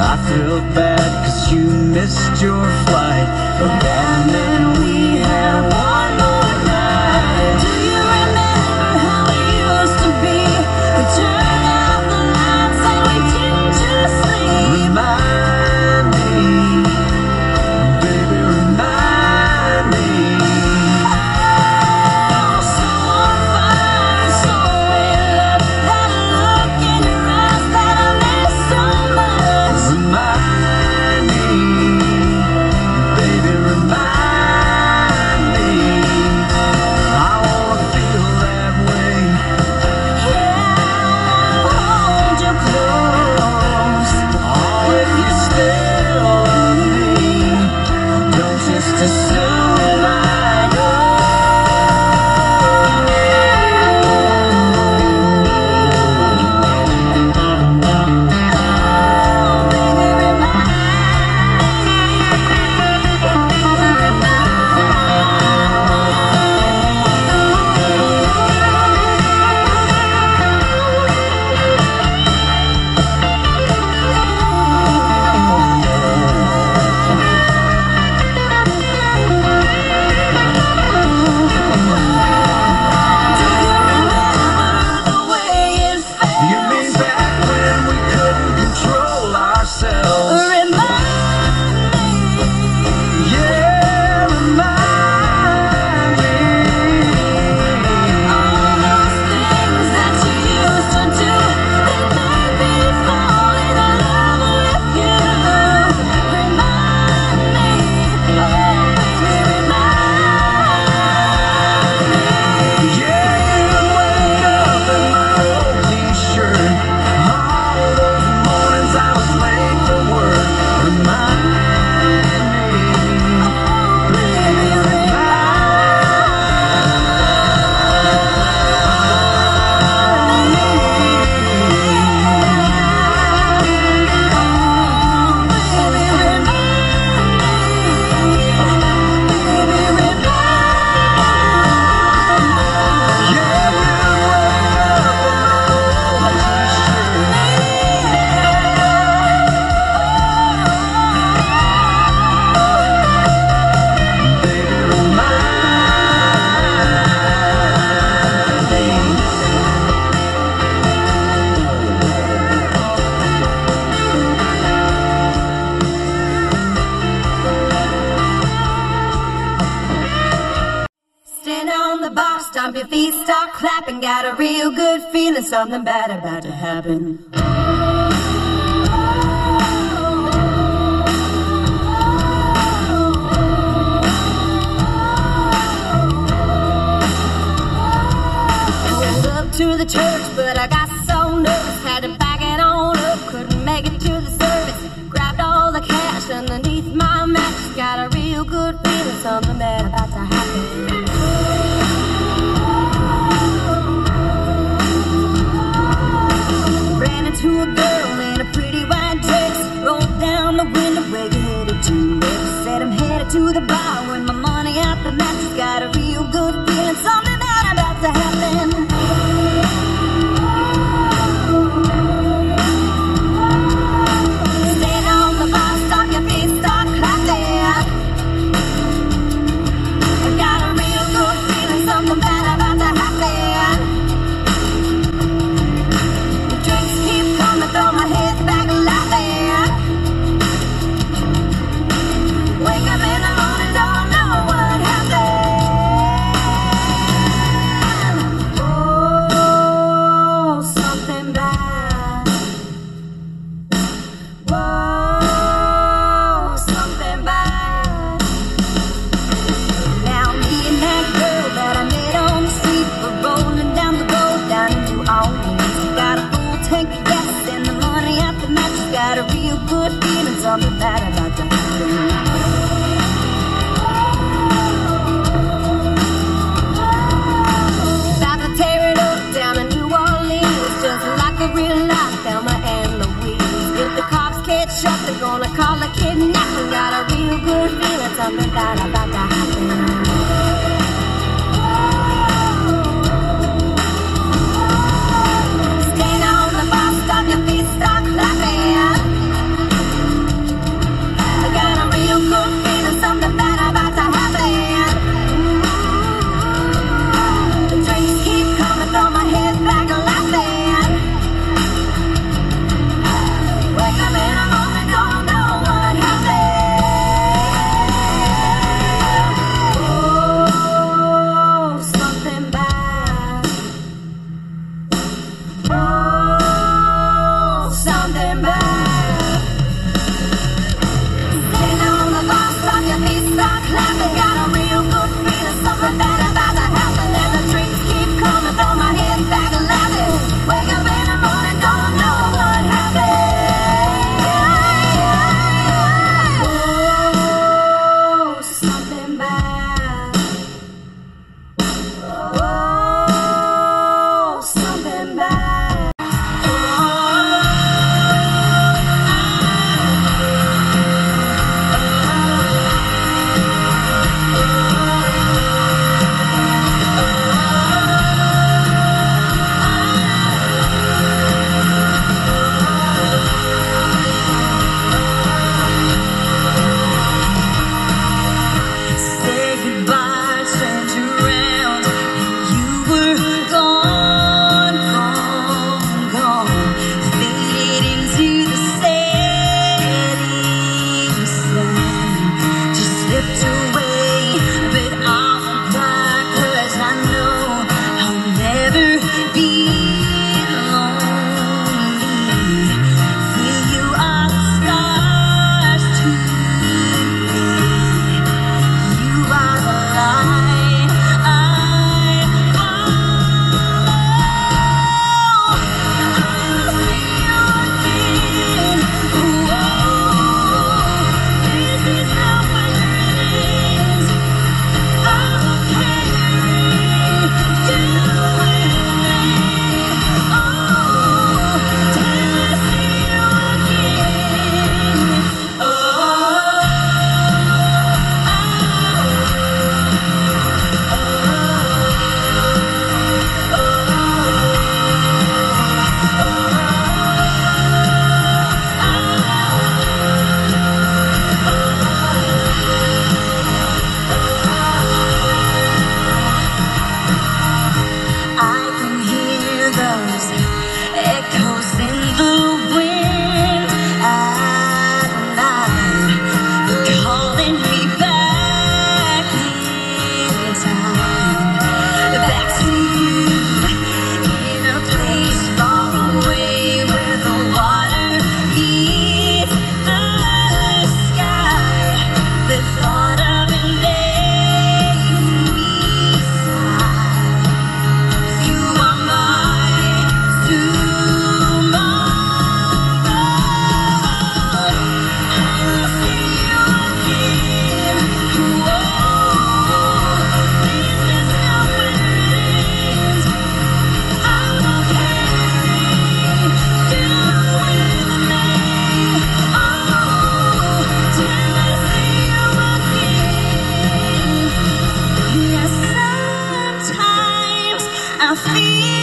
I feel bad cause you missed your flight. But then we had one something bad about to happen. da da da I feel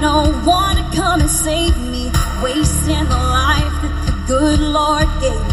no one to come and save me, wasting the life that the good Lord gave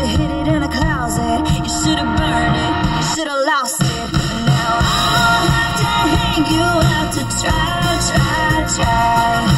should've hid it in a closet. You should've burned it. You should've lost it. Now I'll have to hang you out to try, try, try.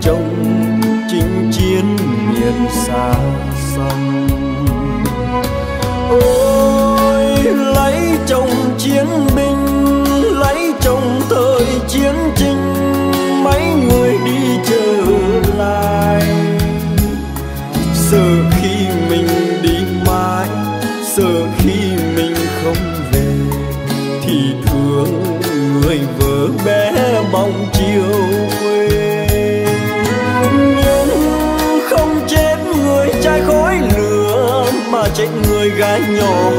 trong chinh chiến miền xa xăm.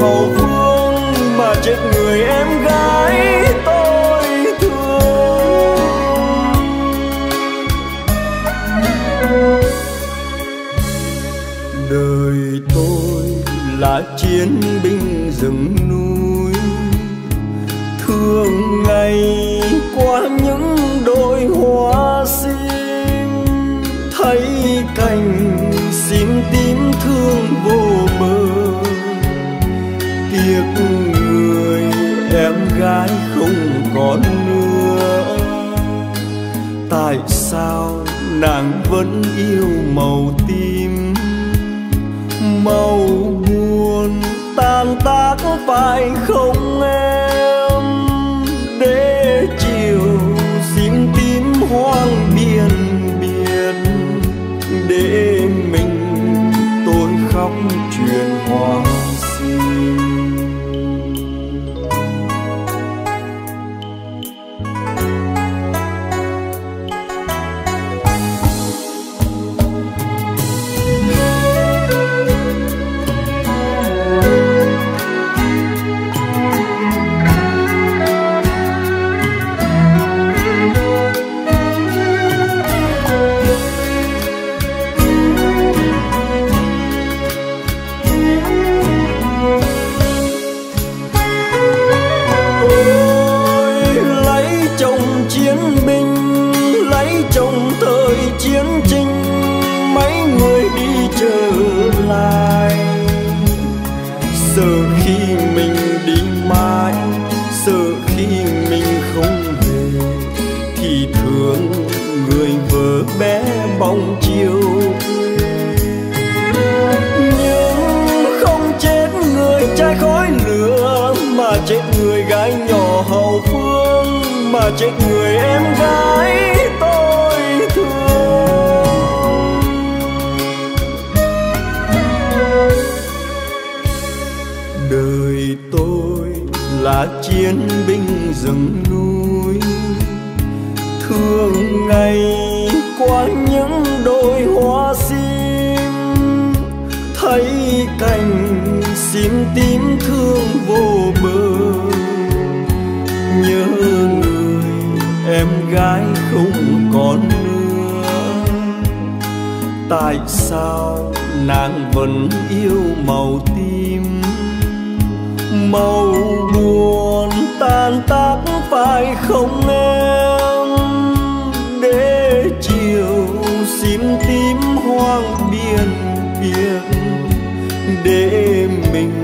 hậu phương mà chết người em gái tôi thương. Đời tôi là chiến binh rừng núi, thương ngày nàng vẫn yêu màu tim, màu buồn tan tác phải không em? Trong thời chiến tranh, mấy người đi trở lại. Sợ khi mình đi mãi, sợ khi mình không về, thì thương người vợ bé bóng chiều nhưng không chết người trai khói lửa, mà chết người gái nhỏ hậu phương, mà chết người em chiến binh rừng núi. Thương ngày qua những đôi hoa sim, thấy cành sim tím thương vô bờ. Nhớ người em gái không còn nữa. Tại sao nàng vẫn yêu màu tím màu buồn tan tác phải không em? Để chiều xin tím hoang biên biển để mình